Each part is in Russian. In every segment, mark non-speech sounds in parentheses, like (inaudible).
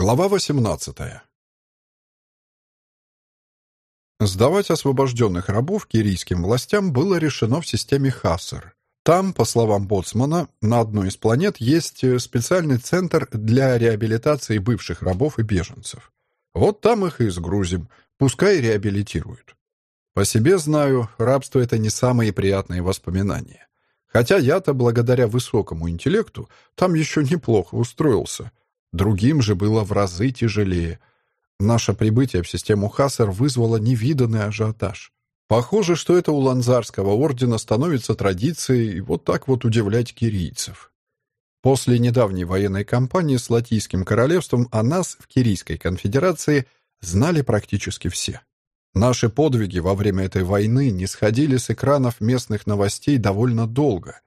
Глава 18. Сдавать освобожденных рабов кирийским властям было решено в системе Хассер. Там, по словам Боцмана, на одной из планет есть специальный центр для реабилитации бывших рабов и беженцев. Вот там их и сгрузим, пускай реабилитируют. По себе знаю, рабство — это не самые приятные воспоминания. Хотя я-то, благодаря высокому интеллекту, там еще неплохо устроился — Другим же было в разы тяжелее. Наше прибытие в систему Хассер вызвало невиданный ажиотаж. Похоже, что это у Ланзарского ордена становится традицией вот так вот удивлять кирийцев. После недавней военной кампании с Латийским королевством о нас в Кирийской конфедерации знали практически все. Наши подвиги во время этой войны не сходили с экранов местных новостей довольно долго,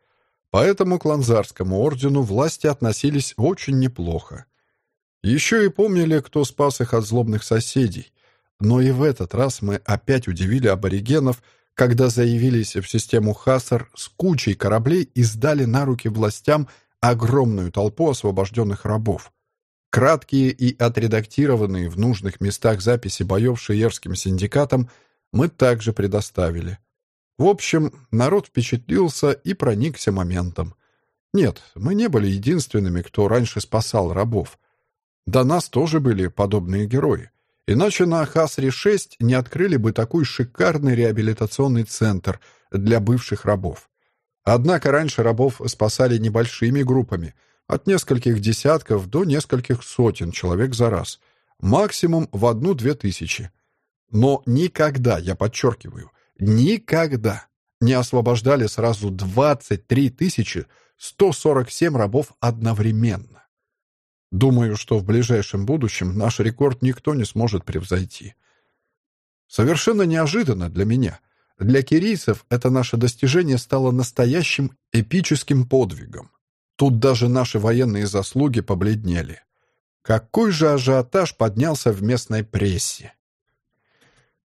поэтому к Ланзарскому ордену власти относились очень неплохо. Еще и помнили, кто спас их от злобных соседей. Но и в этот раз мы опять удивили аборигенов, когда заявились в систему Хассар с кучей кораблей и сдали на руки властям огромную толпу освобожденных рабов. Краткие и отредактированные в нужных местах записи боев шиерским синдикатом мы также предоставили. В общем, народ впечатлился и проникся моментом. Нет, мы не были единственными, кто раньше спасал рабов. До нас тоже были подобные герои. Иначе на Хасре-6 не открыли бы такой шикарный реабилитационный центр для бывших рабов. Однако раньше рабов спасали небольшими группами, от нескольких десятков до нескольких сотен человек за раз, максимум в одну-две тысячи. Но никогда, я подчеркиваю, никогда не освобождали сразу 23 тысячи 147 рабов одновременно. Думаю, что в ближайшем будущем наш рекорд никто не сможет превзойти. Совершенно неожиданно для меня. Для кирийцев это наше достижение стало настоящим эпическим подвигом. Тут даже наши военные заслуги побледнели. Какой же ажиотаж поднялся в местной прессе.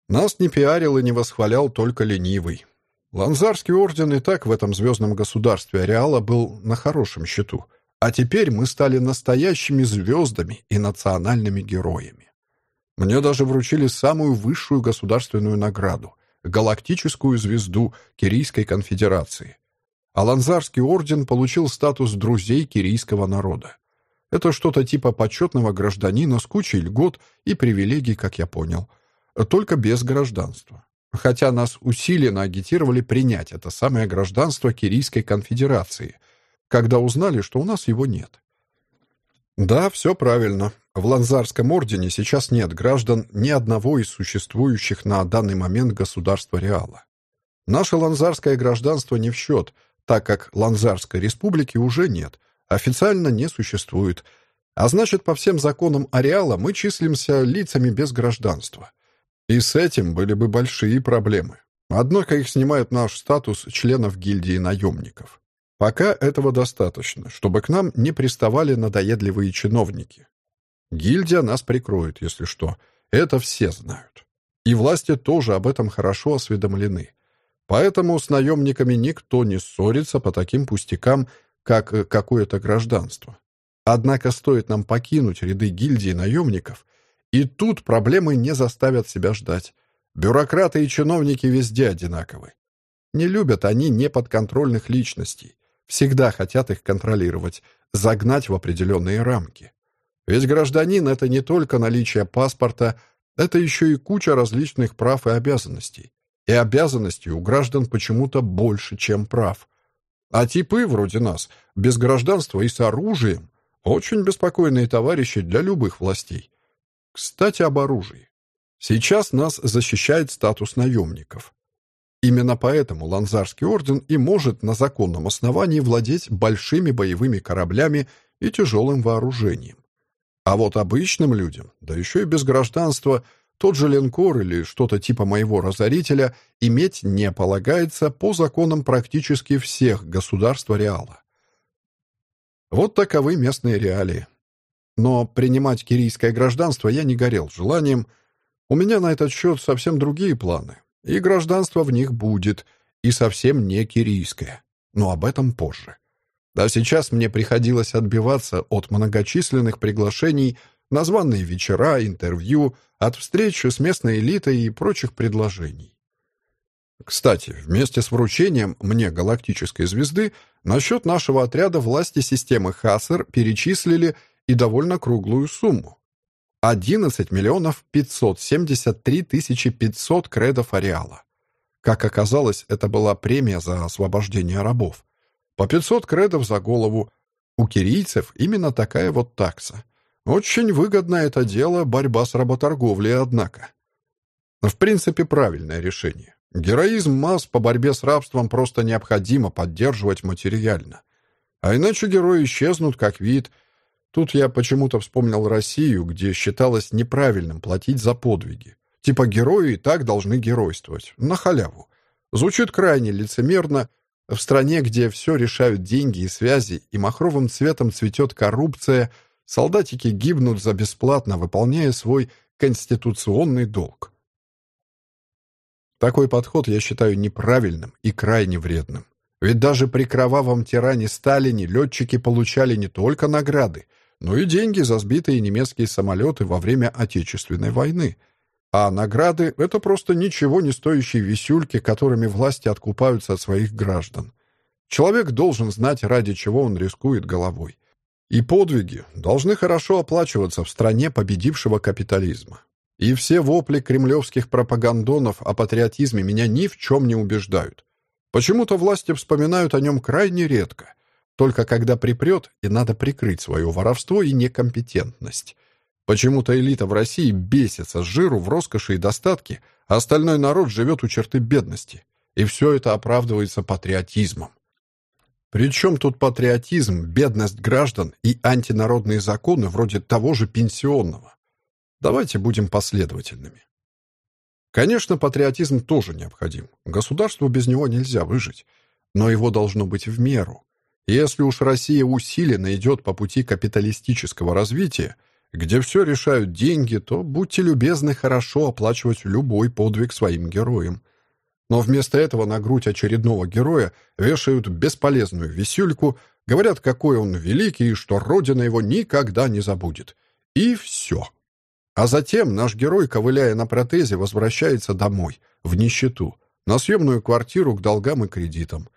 Нас не пиарил и не восхвалял только ленивый. Ланзарский орден и так в этом звездном государстве Ареала был на хорошем счету — а теперь мы стали настоящими звездами и национальными героями. Мне даже вручили самую высшую государственную награду — галактическую звезду Кирийской конфедерации. Аланзарский орден получил статус друзей кирийского народа. Это что-то типа почетного гражданина с кучей льгот и привилегий, как я понял, только без гражданства. Хотя нас усиленно агитировали принять это самое гражданство Кирийской конфедерации — когда узнали, что у нас его нет. Да, все правильно. В Ланзарском ордене сейчас нет граждан ни одного из существующих на данный момент государства Реала. Наше ланзарское гражданство не в счет, так как Ланзарской республики уже нет, официально не существует, а значит, по всем законам Ареала мы числимся лицами без гражданства. И с этим были бы большие проблемы. Однако их снимает наш статус членов гильдии наемников. Пока этого достаточно, чтобы к нам не приставали надоедливые чиновники. Гильдия нас прикроет, если что. Это все знают. И власти тоже об этом хорошо осведомлены. Поэтому с наемниками никто не ссорится по таким пустякам, как э, какое-то гражданство. Однако стоит нам покинуть ряды гильдии наемников, и тут проблемы не заставят себя ждать. Бюрократы и чиновники везде одинаковы. Не любят они неподконтрольных личностей всегда хотят их контролировать, загнать в определенные рамки. Ведь гражданин — это не только наличие паспорта, это еще и куча различных прав и обязанностей. И обязанностей у граждан почему-то больше, чем прав. А типы, вроде нас, без гражданства и с оружием, очень беспокойные товарищи для любых властей. Кстати, об оружии. Сейчас нас защищает статус наемников. Именно поэтому Ланзарский орден и может на законном основании владеть большими боевыми кораблями и тяжелым вооружением. А вот обычным людям, да еще и без гражданства, тот же линкор или что-то типа моего разорителя иметь не полагается по законам практически всех государств Реала. Вот таковы местные реалии. Но принимать кирийское гражданство я не горел желанием. У меня на этот счет совсем другие планы. И гражданство в них будет, и совсем не кирийское. Но об этом позже. А сейчас мне приходилось отбиваться от многочисленных приглашений названные вечера, интервью, от встреч с местной элитой и прочих предложений. Кстати, вместе с вручением мне галактической звезды на счет нашего отряда власти системы Хассер перечислили и довольно круглую сумму. 11 миллионов 573 тысячи 500 кредов ареала. Как оказалось, это была премия за освобождение рабов. По 500 кредов за голову. У кирийцев именно такая вот такса. Очень выгодно это дело, борьба с работорговлей, однако. В принципе, правильное решение. Героизм масс по борьбе с рабством просто необходимо поддерживать материально. А иначе герои исчезнут как вид. Тут я почему-то вспомнил Россию, где считалось неправильным платить за подвиги. Типа герои и так должны геройствовать. На халяву. Звучит крайне лицемерно. В стране, где все решают деньги и связи, и махровым цветом цветет коррупция, солдатики гибнут за бесплатно, выполняя свой конституционный долг. Такой подход я считаю неправильным и крайне вредным. Ведь даже при кровавом тиране Сталине летчики получали не только награды, но и деньги за сбитые немецкие самолеты во время Отечественной войны. А награды — это просто ничего не стоящие висюльки, которыми власти откупаются от своих граждан. Человек должен знать, ради чего он рискует головой. И подвиги должны хорошо оплачиваться в стране победившего капитализма. И все вопли кремлевских пропагандонов о патриотизме меня ни в чем не убеждают. Почему-то власти вспоминают о нем крайне редко, только когда припрет, и надо прикрыть свое воровство и некомпетентность. Почему-то элита в России бесится с жиру в роскоши и достатке, а остальной народ живет у черты бедности. И все это оправдывается патриотизмом. Причем тут патриотизм, бедность граждан и антинародные законы вроде того же пенсионного? Давайте будем последовательными. Конечно, патриотизм тоже необходим. Государству без него нельзя выжить. Но его должно быть в меру. Если уж Россия усиленно идет по пути капиталистического развития, где все решают деньги, то будьте любезны хорошо оплачивать любой подвиг своим героям. Но вместо этого на грудь очередного героя вешают бесполезную висюльку, говорят, какой он великий и что Родина его никогда не забудет. И все. А затем наш герой, ковыляя на протезе, возвращается домой, в нищету, на съемную квартиру к долгам и кредитам.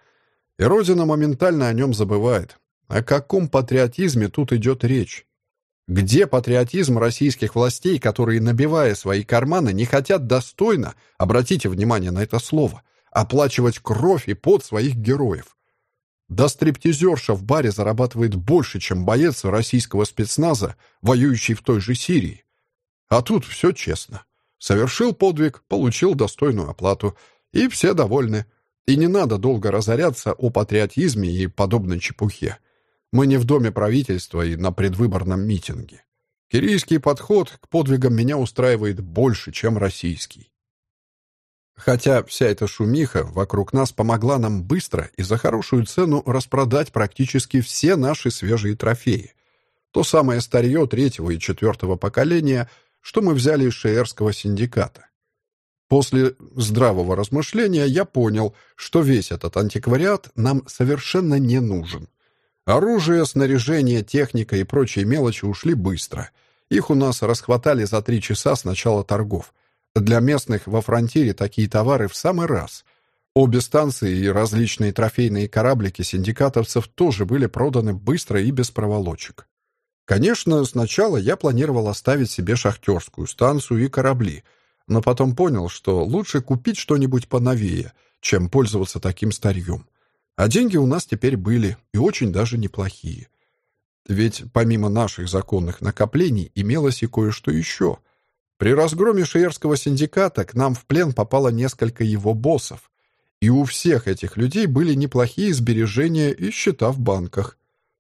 И Родина моментально о нем забывает. О каком патриотизме тут идет речь? Где патриотизм российских властей, которые, набивая свои карманы, не хотят достойно, обратите внимание на это слово, оплачивать кровь и пот своих героев? Да стриптизерша в баре зарабатывает больше, чем боец российского спецназа, воюющий в той же Сирии. А тут все честно. Совершил подвиг, получил достойную оплату, и все довольны. И не надо долго разоряться о патриотизме и подобной чепухе. Мы не в доме правительства и на предвыборном митинге. Кирийский подход к подвигам меня устраивает больше, чем российский. Хотя вся эта шумиха вокруг нас помогла нам быстро и за хорошую цену распродать практически все наши свежие трофеи. То самое старье третьего и четвертого поколения — что мы взяли из Шеерского синдиката. После здравого размышления я понял, что весь этот антиквариат нам совершенно не нужен. Оружие, снаряжение, техника и прочие мелочи ушли быстро. Их у нас расхватали за три часа с начала торгов. Для местных во фронтире такие товары в самый раз. Обе станции и различные трофейные кораблики синдикатовцев тоже были проданы быстро и без проволочек. Конечно, сначала я планировал оставить себе шахтерскую станцию и корабли, но потом понял, что лучше купить что-нибудь поновее, чем пользоваться таким старьем. А деньги у нас теперь были, и очень даже неплохие. Ведь помимо наших законных накоплений имелось и кое-что еще. При разгроме Шеерского синдиката к нам в плен попало несколько его боссов, и у всех этих людей были неплохие сбережения и счета в банках.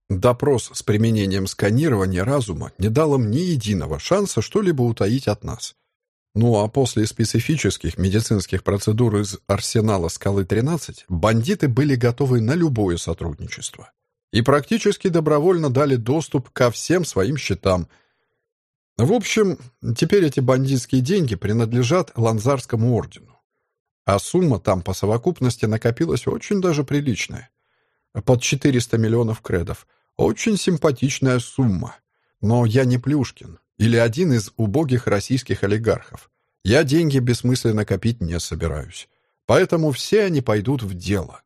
Допрос с применением сканирования разума не дал им ни единого шанса что-либо утаить от нас. Ну а после специфических медицинских процедур из арсенала «Скалы-13» бандиты были готовы на любое сотрудничество. И практически добровольно дали доступ ко всем своим счетам. В общем, теперь эти бандитские деньги принадлежат Ланзарскому ордену. А сумма там по совокупности накопилась очень даже приличная. Под 400 миллионов кредов – очень симпатичная сумма. Но я не Плюшкин. Или один из убогих российских олигархов. Я деньги бессмысленно копить не собираюсь. Поэтому все они пойдут в дело.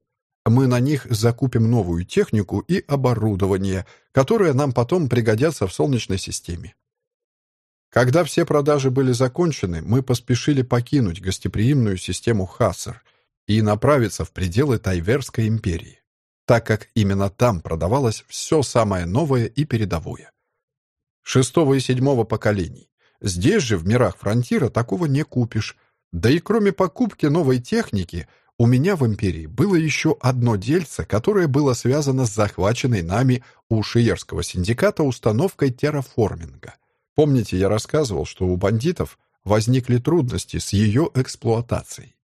Мы на них закупим новую технику и оборудование, которое нам потом пригодятся в Солнечной системе. Когда все продажи были закончены, мы поспешили покинуть гостеприимную систему Хассер и направиться в пределы Тайверской империи, так как именно там продавалось все самое новое и передовое. Шестого и седьмого поколений. Здесь же, в мирах фронтира, такого не купишь. Да и кроме покупки новой техники, у меня в империи было еще одно дельце, которое было связано с захваченной нами у Шиерского синдиката установкой терраформинга — Помните, я рассказывал, что у бандитов возникли трудности с ее эксплуатацией.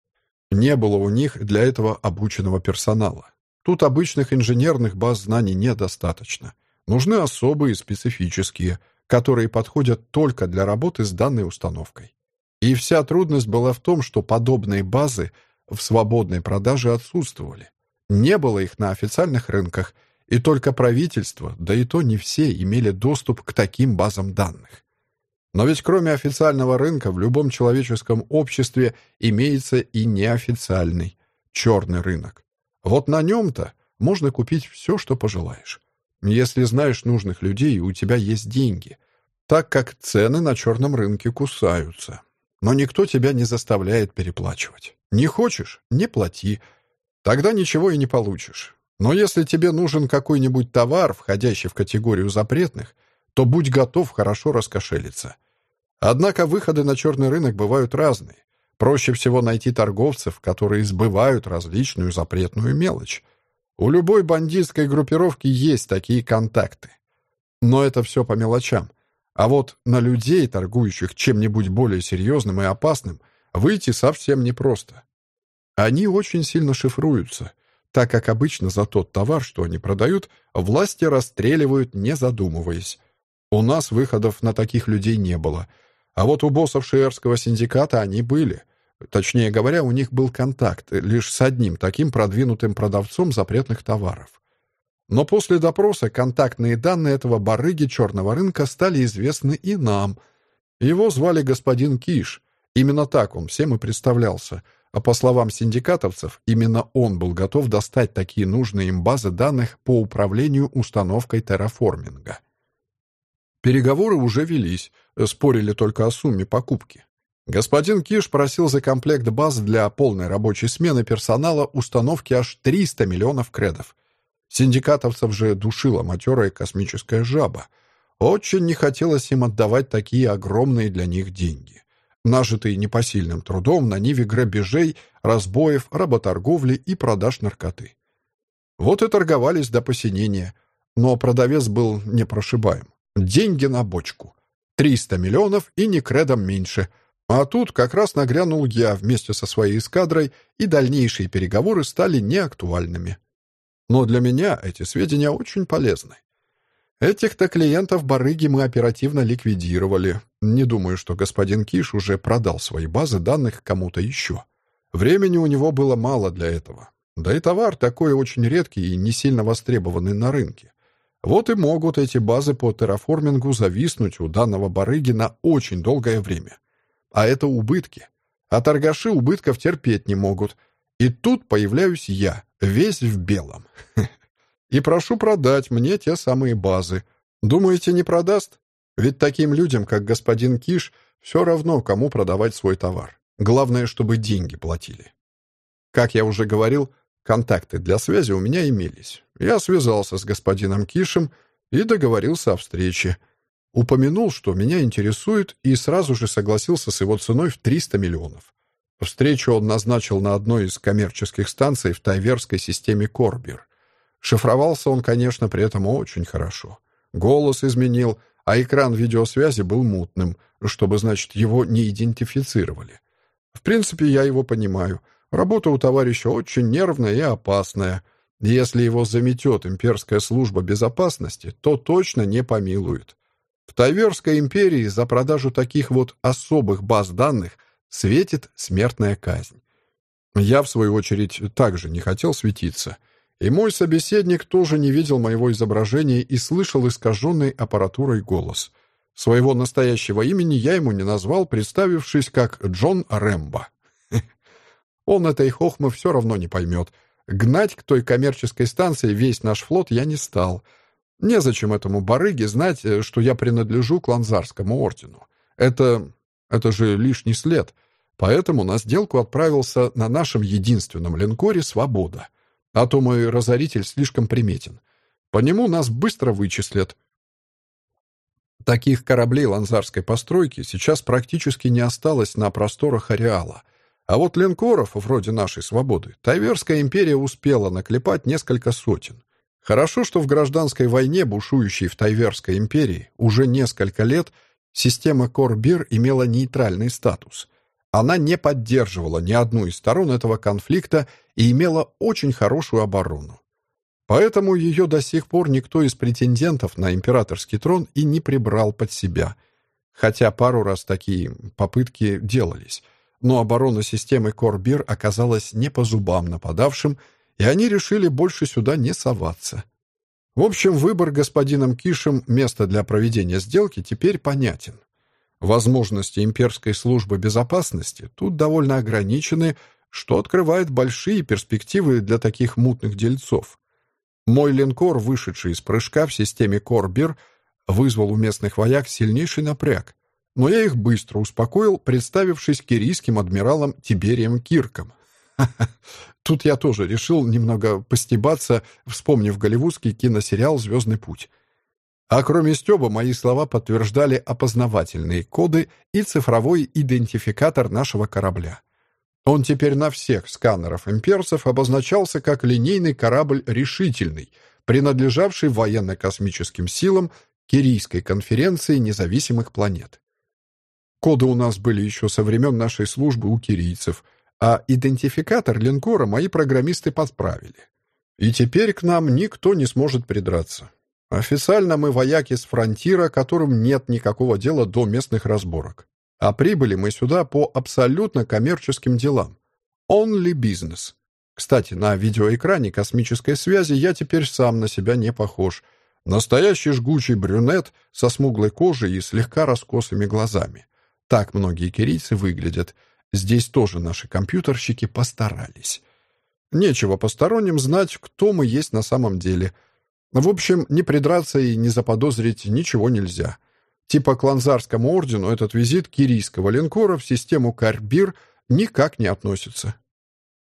Не было у них для этого обученного персонала. Тут обычных инженерных баз знаний недостаточно. Нужны особые, специфические, которые подходят только для работы с данной установкой. И вся трудность была в том, что подобные базы в свободной продаже отсутствовали. Не было их на официальных рынках, и только правительство, да и то не все, имели доступ к таким базам данных. Но ведь кроме официального рынка в любом человеческом обществе имеется и неофициальный, черный рынок. Вот на нем-то можно купить все, что пожелаешь. Если знаешь нужных людей, у тебя есть деньги, так как цены на черном рынке кусаются. Но никто тебя не заставляет переплачивать. Не хочешь — не плати. Тогда ничего и не получишь. Но если тебе нужен какой-нибудь товар, входящий в категорию запретных, то будь готов хорошо раскошелиться. Однако выходы на черный рынок бывают разные. Проще всего найти торговцев, которые сбывают различную запретную мелочь. У любой бандитской группировки есть такие контакты. Но это все по мелочам. А вот на людей, торгующих чем-нибудь более серьезным и опасным, выйти совсем непросто. Они очень сильно шифруются, так как обычно за тот товар, что они продают, власти расстреливают, не задумываясь. У нас выходов на таких людей не было, а вот у боссов шиерского синдиката они были. Точнее говоря, у них был контакт лишь с одним таким продвинутым продавцом запретных товаров. Но после допроса контактные данные этого барыги черного рынка стали известны и нам. Его звали господин Киш. Именно так он всем и представлялся — а по словам синдикатовцев, именно он был готов достать такие нужные им базы данных по управлению установкой терраформинга. Переговоры уже велись, спорили только о сумме покупки. Господин Киш просил за комплект баз для полной рабочей смены персонала установки аж 300 миллионов кредов. Синдикатовцев же душила матерая космическая жаба. Очень не хотелось им отдавать такие огромные для них деньги нажитые непосильным трудом на ниве грабежей, разбоев, работорговли и продаж наркоты. Вот и торговались до посинения, но продавец был непрошибаем. Деньги на бочку. 300 миллионов и ни кредом меньше. А тут как раз нагрянул я вместе со своей эскадрой, и дальнейшие переговоры стали неактуальными. Но для меня эти сведения очень полезны. Этих-то клиентов барыги мы оперативно ликвидировали. Не думаю, что господин Киш уже продал свои базы данных кому-то еще. Времени у него было мало для этого. Да и товар такой очень редкий и не сильно востребованный на рынке. Вот и могут эти базы по терраформингу зависнуть у данного барыги на очень долгое время. А это убытки. А торгаши убытков терпеть не могут. И тут появляюсь я, весь в белом. (laughs) и прошу продать мне те самые базы. Думаете, не продаст? Ведь таким людям, как господин Киш, все равно, кому продавать свой товар. Главное, чтобы деньги платили. Как я уже говорил, контакты для связи у меня имелись. Я связался с господином Кишем и договорился о встрече. Упомянул, что меня интересует, и сразу же согласился с его ценой в 300 миллионов. Встречу он назначил на одной из коммерческих станций в тайверской системе Корбир. Шифровался он, конечно, при этом очень хорошо. Голос изменил, а экран видеосвязи был мутным, чтобы, значит, его не идентифицировали. В принципе, я его понимаю. Работа у товарища очень нервная и опасная. Если его заметет имперская служба безопасности, то точно не помилует. В Тайверской империи за продажу таких вот особых баз данных светит смертная казнь. Я, в свою очередь, также не хотел светиться — и мой собеседник тоже не видел моего изображения и слышал искаженный аппаратурой голос. Своего настоящего имени я ему не назвал, представившись как Джон Рэмбо. (laughs) Он этой хохмы все равно не поймет. Гнать к той коммерческой станции весь наш флот я не стал. Незачем этому барыге знать, э, что я принадлежу к Ланзарскому ордену. Это... это же лишний след. Поэтому на сделку отправился на нашем единственном линкоре «Свобода». А то мой разоритель слишком приметен. По нему нас быстро вычислят. Таких кораблей ланзарской постройки сейчас практически не осталось на просторах ареала. А вот линкоров, вроде нашей «Свободы», Тайверская империя успела наклепать несколько сотен. Хорошо, что в гражданской войне, бушующей в Тайверской империи, уже несколько лет система Корбир имела нейтральный статус. Она не поддерживала ни одну из сторон этого конфликта и имела очень хорошую оборону. Поэтому ее до сих пор никто из претендентов на императорский трон и не прибрал под себя. Хотя пару раз такие попытки делались. Но оборона системы Корбир оказалась не по зубам нападавшим, и они решили больше сюда не соваться. В общем, выбор господином Кишем места для проведения сделки теперь понятен. Возможности имперской службы безопасности тут довольно ограничены, что открывает большие перспективы для таких мутных дельцов. Мой линкор, вышедший из прыжка в системе Корбир, вызвал у местных вояк сильнейший напряг. Но я их быстро успокоил, представившись кирийским адмиралом Тиберием Кирком. (laughs) Тут я тоже решил немного постебаться, вспомнив голливудский киносериал «Звездный путь». А кроме Стёба, мои слова подтверждали опознавательные коды и цифровой идентификатор нашего корабля. Он теперь на всех сканерах имперцев обозначался как линейный корабль «Решительный», принадлежавший военно-космическим силам Кирийской конференции независимых планет. Коды у нас были еще со времен нашей службы у кирийцев, а идентификатор линкора мои программисты подправили. И теперь к нам никто не сможет придраться. Официально мы вояки с фронтира, которым нет никакого дела до местных разборок. А прибыли мы сюда по абсолютно коммерческим делам. Only business. Кстати, на видеоэкране космической связи я теперь сам на себя не похож. Настоящий жгучий брюнет со смуглой кожей и слегка раскосыми глазами. Так многие кирийцы выглядят. Здесь тоже наши компьютерщики постарались. Нечего посторонним знать, кто мы есть на самом деле. В общем, не придраться и не заподозрить ничего нельзя. — Типа к Ланзарскому ордену этот визит кирийского линкора в систему Карбир никак не относится.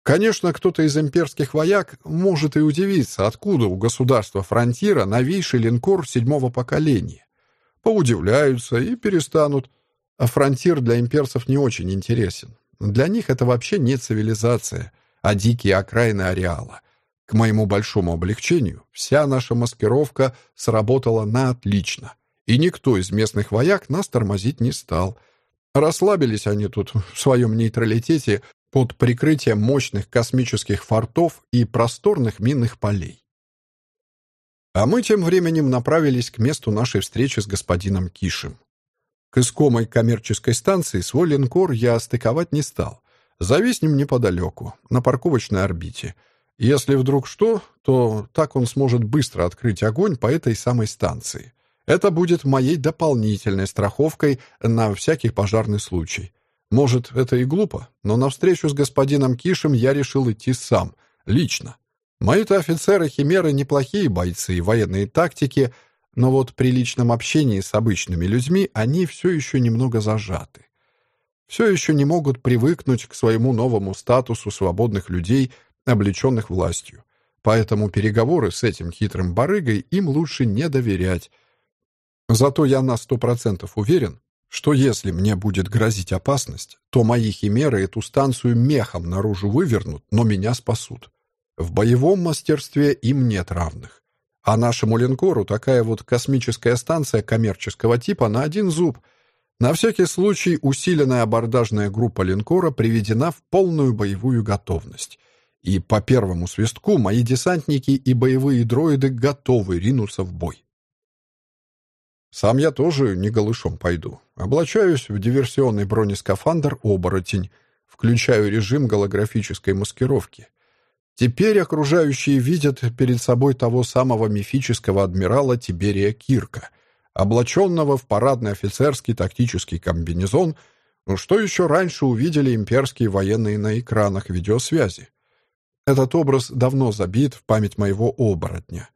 Конечно, кто-то из имперских вояк может и удивиться, откуда у государства Фронтира новейший линкор седьмого поколения. Поудивляются и перестанут. А Фронтир для имперцев не очень интересен. Для них это вообще не цивилизация, а дикие окраины ареала. К моему большому облегчению, вся наша маскировка сработала на отлично — и никто из местных вояк нас тормозить не стал. Расслабились они тут в своем нейтралитете под прикрытием мощных космических фортов и просторных минных полей. А мы тем временем направились к месту нашей встречи с господином Кишем. К искомой коммерческой станции свой линкор я стыковать не стал. Зависнем неподалеку, на парковочной орбите. Если вдруг что, то так он сможет быстро открыть огонь по этой самой станции. Это будет моей дополнительной страховкой на всякий пожарный случай. Может, это и глупо, но на встречу с господином Кишем я решил идти сам, лично. Мои-то офицеры Химеры неплохие бойцы военные тактики, но вот при личном общении с обычными людьми они все еще немного зажаты. Все еще не могут привыкнуть к своему новому статусу свободных людей, облеченных властью. Поэтому переговоры с этим хитрым барыгой им лучше не доверять, Зато я на сто процентов уверен, что если мне будет грозить опасность, то мои химеры эту станцию мехом наружу вывернут, но меня спасут. В боевом мастерстве им нет равных. А нашему линкору такая вот космическая станция коммерческого типа на один зуб. На всякий случай усиленная абордажная группа линкора приведена в полную боевую готовность. И по первому свистку мои десантники и боевые дроиды готовы ринуться в бой. Сам я тоже не голышом пойду. Облачаюсь в диверсионный бронескафандр «Оборотень», включаю режим голографической маскировки. Теперь окружающие видят перед собой того самого мифического адмирала Тиберия Кирка, облаченного в парадный офицерский тактический комбинезон, что еще раньше увидели имперские военные на экранах видеосвязи. Этот образ давно забит в память моего оборотня.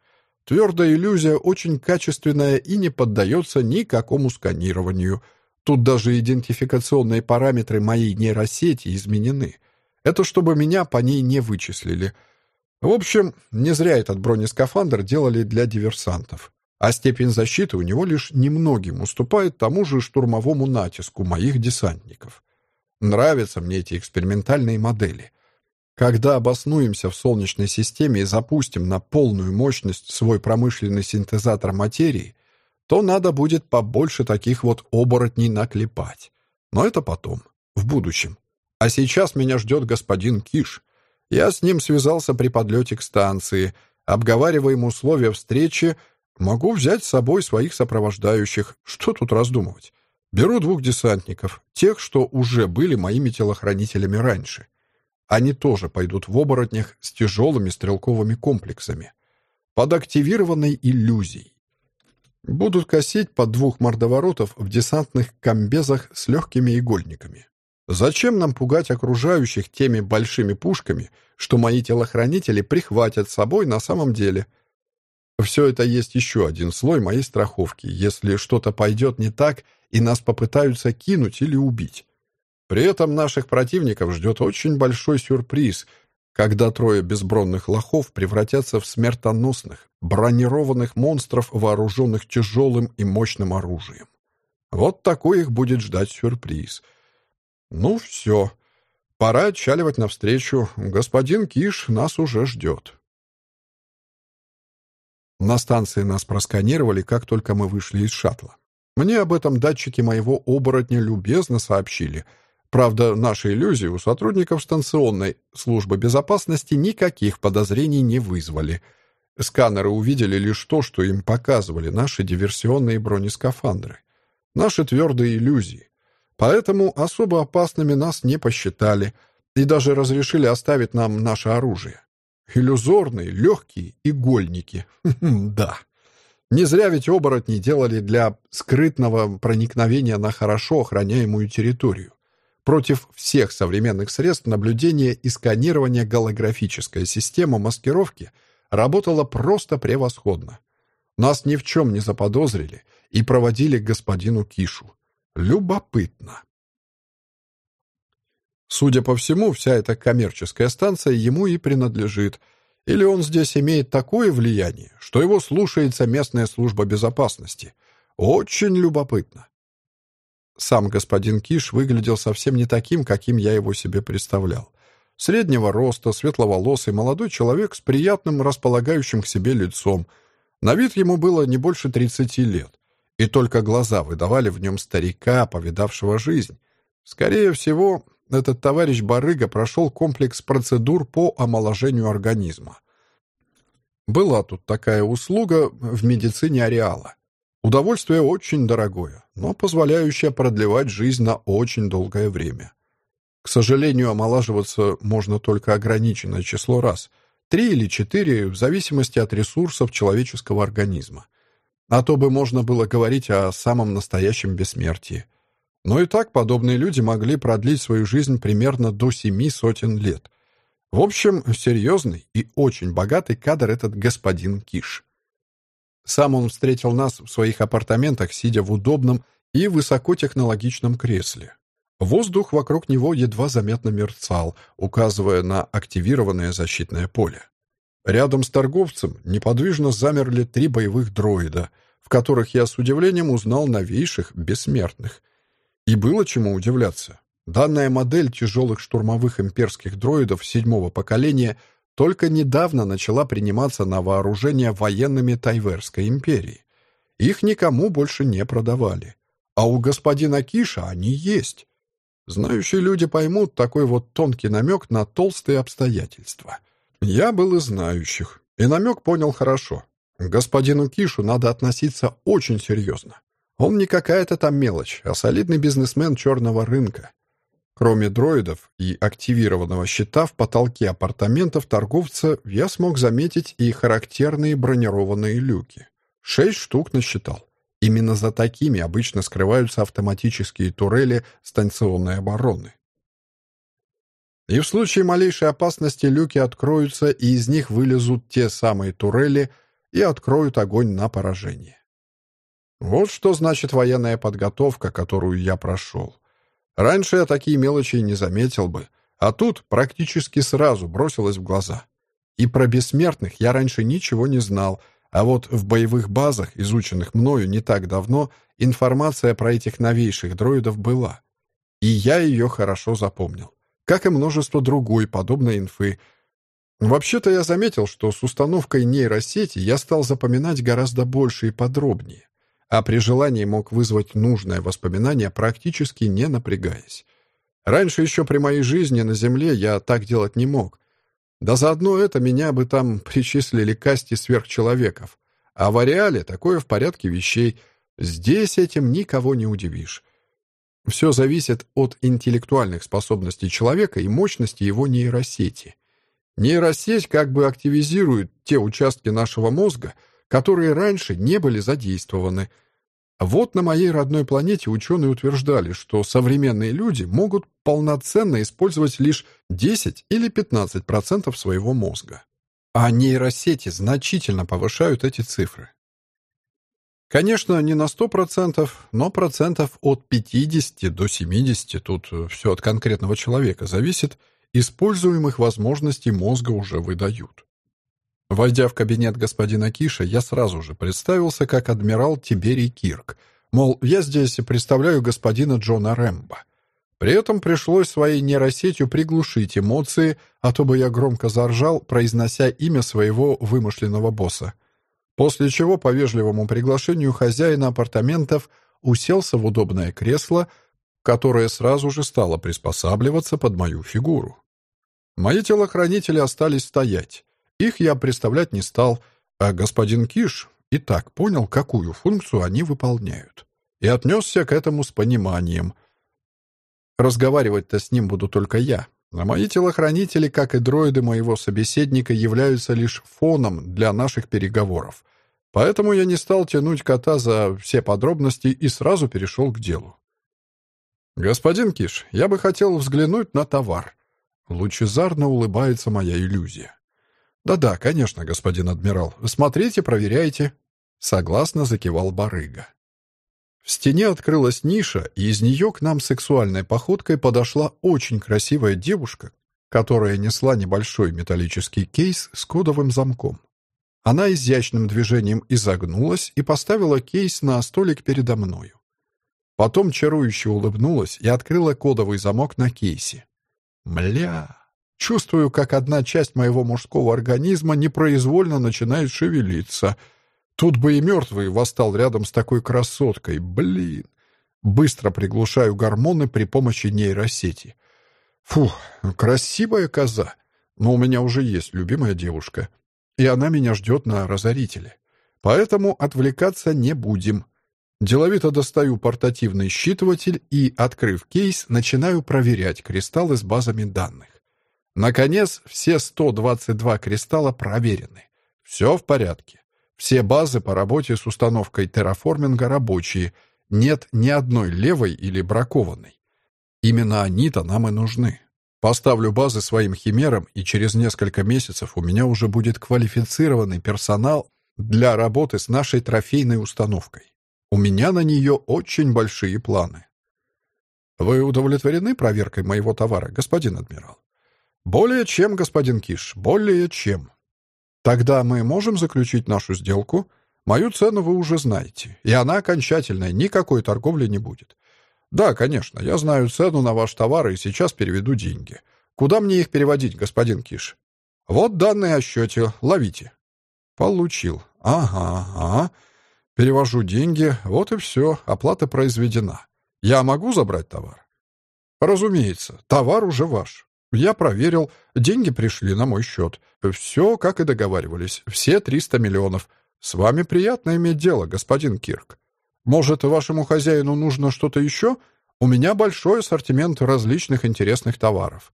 Твердая иллюзия очень качественная и не поддается никакому сканированию. Тут даже идентификационные параметры моей нейросети изменены. Это чтобы меня по ней не вычислили. В общем, не зря этот бронескафандр делали для диверсантов. А степень защиты у него лишь немногим уступает тому же штурмовому натиску моих десантников. Нравятся мне эти экспериментальные модели — когда обоснуемся в Солнечной системе и запустим на полную мощность свой промышленный синтезатор материи, то надо будет побольше таких вот оборотней наклепать. Но это потом, в будущем. А сейчас меня ждет господин Киш. Я с ним связался при подлете к станции. Обговариваем условия встречи. Могу взять с собой своих сопровождающих. Что тут раздумывать? Беру двух десантников, тех, что уже были моими телохранителями раньше. Они тоже пойдут в оборотнях с тяжелыми стрелковыми комплексами. Под активированной иллюзией. Будут косить под двух мордоворотов в десантных комбезах с легкими игольниками. Зачем нам пугать окружающих теми большими пушками, что мои телохранители прихватят с собой на самом деле? Все это есть еще один слой моей страховки, если что-то пойдет не так и нас попытаются кинуть или убить. При этом наших противников ждет очень большой сюрприз, когда трое безбронных лохов превратятся в смертоносных, бронированных монстров, вооруженных тяжелым и мощным оружием. Вот такой их будет ждать сюрприз. Ну все, пора отчаливать навстречу. Господин Киш нас уже ждет. На станции нас просканировали, как только мы вышли из шаттла. Мне об этом датчики моего оборотня любезно сообщили — Правда, наши иллюзии у сотрудников станционной службы безопасности никаких подозрений не вызвали. Сканеры увидели лишь то, что им показывали наши диверсионные бронескафандры. Наши твердые иллюзии. Поэтому особо опасными нас не посчитали и даже разрешили оставить нам наше оружие. Иллюзорные, легкие игольники. Да. Не зря ведь оборотни делали для скрытного проникновения на хорошо охраняемую территорию. Против всех современных средств наблюдения и сканирования голографическая система маскировки работала просто превосходно. Нас ни в чем не заподозрили и проводили к господину Кишу. Любопытно. Судя по всему, вся эта коммерческая станция ему и принадлежит. Или он здесь имеет такое влияние, что его слушается местная служба безопасности. Очень любопытно. Сам господин Киш выглядел совсем не таким, каким я его себе представлял. Среднего роста, светловолосый, молодой человек с приятным, располагающим к себе лицом. На вид ему было не больше тридцати лет. И только глаза выдавали в нем старика, повидавшего жизнь. Скорее всего, этот товарищ Барыга прошел комплекс процедур по омоложению организма. Была тут такая услуга в медицине ареала. Удовольствие очень дорогое, но позволяющее продлевать жизнь на очень долгое время. К сожалению, омолаживаться можно только ограниченное число раз, три или четыре, в зависимости от ресурсов человеческого организма. А то бы можно было говорить о самом настоящем бессмертии. Но и так подобные люди могли продлить свою жизнь примерно до семи сотен лет. В общем, серьезный и очень богатый кадр этот господин Киш. Сам он встретил нас в своих апартаментах, сидя в удобном и высокотехнологичном кресле. Воздух вокруг него едва заметно мерцал, указывая на активированное защитное поле. Рядом с торговцем неподвижно замерли три боевых дроида, в которых я с удивлением узнал новейших бессмертных. И было чему удивляться. Данная модель тяжелых штурмовых имперских дроидов седьмого поколения только недавно начала приниматься на вооружение военными Тайверской империи. Их никому больше не продавали. А у господина Киша они есть. Знающие люди поймут такой вот тонкий намек на толстые обстоятельства. Я был из знающих, и намек понял хорошо. К господину Кишу надо относиться очень серьезно. Он не какая-то там мелочь, а солидный бизнесмен черного рынка. Кроме дроидов и активированного щита в потолке апартаментов торговца, я смог заметить и характерные бронированные люки. Шесть штук насчитал. Именно за такими обычно скрываются автоматические турели станционной обороны. И в случае малейшей опасности люки откроются, и из них вылезут те самые турели и откроют огонь на поражение. Вот что значит военная подготовка, которую я прошел. Раньше я такие мелочи не заметил бы, а тут практически сразу бросилось в глаза. И про бессмертных я раньше ничего не знал, а вот в боевых базах, изученных мною не так давно, информация про этих новейших дроидов была. И я ее хорошо запомнил как и множество другой подобной инфы. Вообще-то я заметил, что с установкой нейросети я стал запоминать гораздо больше и подробнее, а при желании мог вызвать нужное воспоминание, практически не напрягаясь. Раньше еще при моей жизни на Земле я так делать не мог. Да заодно это меня бы там (laughs) причислили к касте сверхчеловеков. А в ареале такое в порядке вещей. Здесь этим никого не удивишь. Все зависит от интеллектуальных способностей человека и мощности его нейросети. Нейросеть как бы активизирует те участки нашего мозга, которые раньше не были задействованы. Вот на моей родной планете ученые утверждали, что современные люди могут полноценно использовать лишь 10 или 15% своего мозга. А нейросети значительно повышают эти цифры. Конечно, не на 100%, но процентов от 50 до 70, тут все от конкретного человека зависит, используемых возможностей мозга уже выдают. Войдя в кабинет господина Киша, я сразу же представился как адмирал Тиберий Кирк, мол, я здесь представляю господина Джона Рэмбо. При этом пришлось своей нейросетью приглушить эмоции, а то бы я громко заржал, произнося имя своего вымышленного босса — После чего по вежливому приглашению хозяина апартаментов уселся в удобное кресло, которое сразу же стало приспосабливаться под мою фигуру. Мои телохранители остались стоять. Их я представлять не стал, а господин Киш и так понял, какую функцию они выполняют, и отнесся к этому с пониманием. Разговаривать-то с ним буду только я, а мои телохранители, как и дроиды моего собеседника, являются лишь фоном для наших переговоров. Поэтому я не стал тянуть кота за все подробности и сразу перешел к делу. «Господин Киш, я бы хотел взглянуть на товар». Лучезарно улыбается моя иллюзия. «Да-да, конечно, господин адмирал. Смотрите, проверяйте». Согласно закивал барыга. В стене открылась ниша, и из нее к нам сексуальной походкой подошла очень красивая девушка, которая несла небольшой металлический кейс с кодовым замком. Она изящным движением изогнулась и поставила кейс на столик передо мною. Потом чарующе улыбнулась и открыла кодовый замок на кейсе. Мля! Чувствую, как одна часть моего мужского организма непроизвольно начинает шевелиться — Тут бы и мертвый восстал рядом с такой красоткой. Блин. Быстро приглушаю гормоны при помощи нейросети. Фух, красивая коза. Но у меня уже есть любимая девушка. И она меня ждет на разорителе. Поэтому отвлекаться не будем. Деловито достаю портативный считыватель и, открыв кейс, начинаю проверять кристаллы с базами данных. Наконец, все 122 кристалла проверены. Все в порядке. Все базы по работе с установкой терраформинга рабочие. Нет ни одной левой или бракованной. Именно они-то нам и нужны. Поставлю базы своим химерам, и через несколько месяцев у меня уже будет квалифицированный персонал для работы с нашей трофейной установкой. У меня на нее очень большие планы. Вы удовлетворены проверкой моего товара, господин адмирал? Более чем, господин Киш, более чем. Тогда мы можем заключить нашу сделку. Мою цену вы уже знаете, и она окончательная, никакой торговли не будет. Да, конечно, я знаю цену на ваш товар и сейчас переведу деньги. Куда мне их переводить, господин Киш? Вот данные о счете, ловите. Получил. Ага, ага. Перевожу деньги, вот и все, оплата произведена. Я могу забрать товар? Разумеется, товар уже ваш. Я проверил, деньги пришли на мой счет. Все, как и договаривались, все 300 миллионов. С вами приятно иметь дело, господин Кирк. Может, вашему хозяину нужно что-то еще? У меня большой ассортимент различных интересных товаров.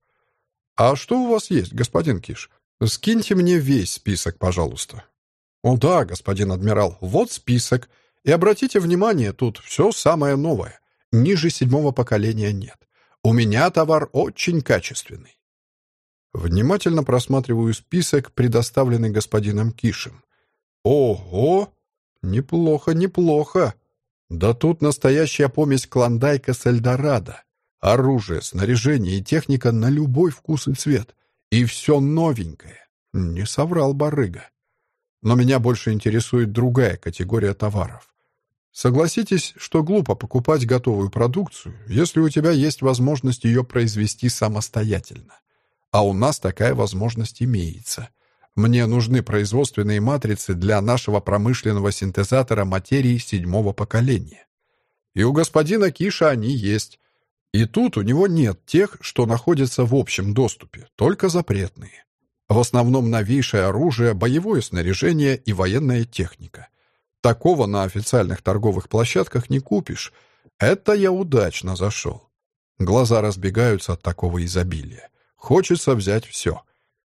А что у вас есть, господин Киш? Скиньте мне весь список, пожалуйста. О да, господин адмирал, вот список. И обратите внимание, тут все самое новое. Ниже седьмого поколения нет. У меня товар очень качественный. Внимательно просматриваю список, предоставленный господином Кишем. Ого! Неплохо, неплохо. Да тут настоящая помесь Клондайка с Эльдорадо. Оружие, снаряжение и техника на любой вкус и цвет. И все новенькое. Не соврал барыга. Но меня больше интересует другая категория товаров. Согласитесь, что глупо покупать готовую продукцию, если у тебя есть возможность ее произвести самостоятельно. А у нас такая возможность имеется. Мне нужны производственные матрицы для нашего промышленного синтезатора материи седьмого поколения. И у господина Киша они есть. И тут у него нет тех, что находятся в общем доступе, только запретные. В основном новейшее оружие, боевое снаряжение и военная техника. Такого на официальных торговых площадках не купишь. Это я удачно зашел. Глаза разбегаются от такого изобилия. Хочется взять все.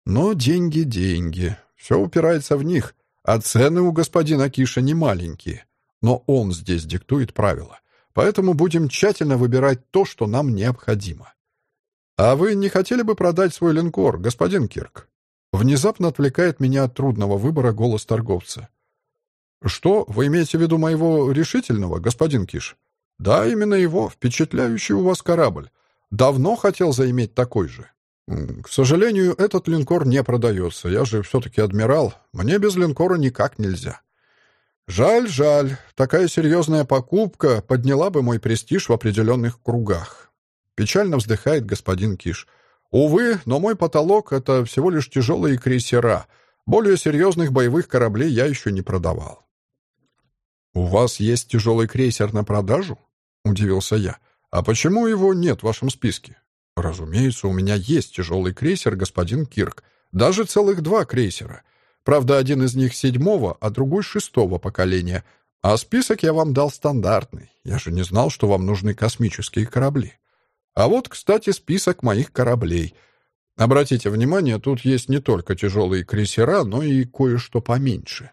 Но деньги — деньги. Все упирается в них. А цены у господина Киша не маленькие. Но он здесь диктует правила. Поэтому будем тщательно выбирать то, что нам необходимо. А вы не хотели бы продать свой линкор, господин Кирк? Внезапно отвлекает меня от трудного выбора голос торговца. «Что, вы имеете в виду моего решительного, господин Киш?» «Да, именно его. Впечатляющий у вас корабль. Давно хотел заиметь такой же. К сожалению, этот линкор не продается. Я же все-таки адмирал. Мне без линкора никак нельзя». «Жаль, жаль. Такая серьезная покупка подняла бы мой престиж в определенных кругах». Печально вздыхает господин Киш. «Увы, но мой потолок — это всего лишь тяжелые крейсера. Более серьезных боевых кораблей я еще не продавал». «У вас есть тяжелый крейсер на продажу?» — удивился я. «А почему его нет в вашем списке?» «Разумеется, у меня есть тяжелый крейсер, господин Кирк. Даже целых два крейсера. Правда, один из них седьмого, а другой шестого поколения. А список я вам дал стандартный. Я же не знал, что вам нужны космические корабли. А вот, кстати, список моих кораблей. Обратите внимание, тут есть не только тяжелые крейсера, но и кое-что поменьше.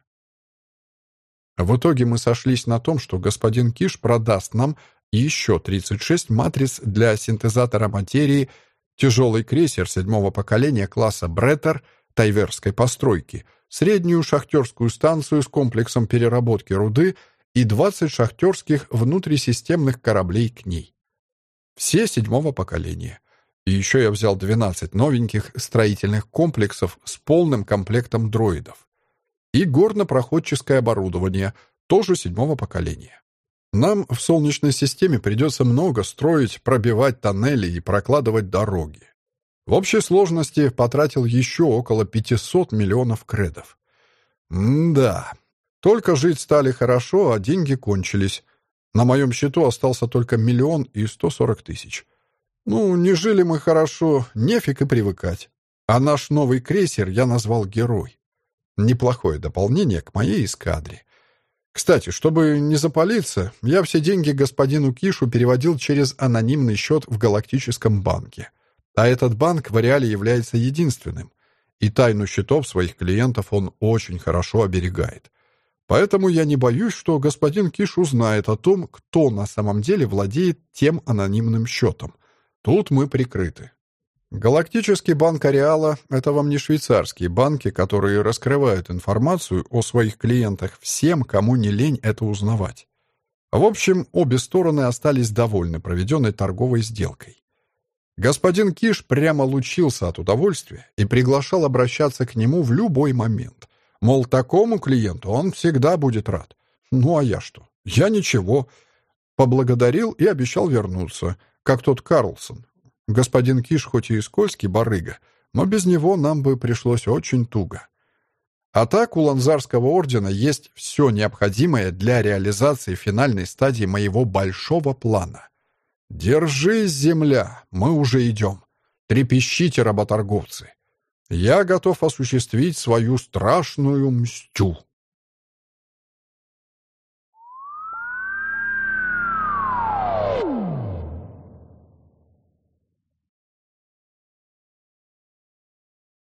В итоге мы сошлись на том, что господин Киш продаст нам еще 36 матриц для синтезатора материи, тяжелый крейсер седьмого поколения класса Бреттер тайверской постройки, среднюю шахтерскую станцию с комплексом переработки руды и 20 шахтерских внутрисистемных кораблей к ней. Все седьмого поколения. И еще я взял 12 новеньких строительных комплексов с полным комплектом дроидов и горно-проходческое оборудование, тоже седьмого поколения. Нам в Солнечной системе придется много строить, пробивать тоннели и прокладывать дороги. В общей сложности потратил еще около 500 миллионов кредов. М-да. Только жить стали хорошо, а деньги кончились. На моем счету остался только миллион и 140 тысяч. Ну, не жили мы хорошо, нефиг и привыкать. А наш новый крейсер я назвал «Герой». Неплохое дополнение к моей эскадре. Кстати, чтобы не запалиться, я все деньги господину Кишу переводил через анонимный счет в Галактическом банке. А этот банк в реале является единственным. И тайну счетов своих клиентов он очень хорошо оберегает. Поэтому я не боюсь, что господин Киш узнает о том, кто на самом деле владеет тем анонимным счетом. Тут мы прикрыты. Галактический банк Ареала — это вам не швейцарские банки, которые раскрывают информацию о своих клиентах всем, кому не лень это узнавать. В общем, обе стороны остались довольны проведенной торговой сделкой. Господин Киш прямо лучился от удовольствия и приглашал обращаться к нему в любой момент. Мол, такому клиенту он всегда будет рад. Ну а я что? Я ничего. Поблагодарил и обещал вернуться, как тот Карлсон, Господин Киш хоть и скользкий барыга, но без него нам бы пришлось очень туго. А так у Ланзарского ордена есть все необходимое для реализации финальной стадии моего большого плана. Держись, земля, мы уже идем. Трепещите, работорговцы. Я готов осуществить свою страшную мстю.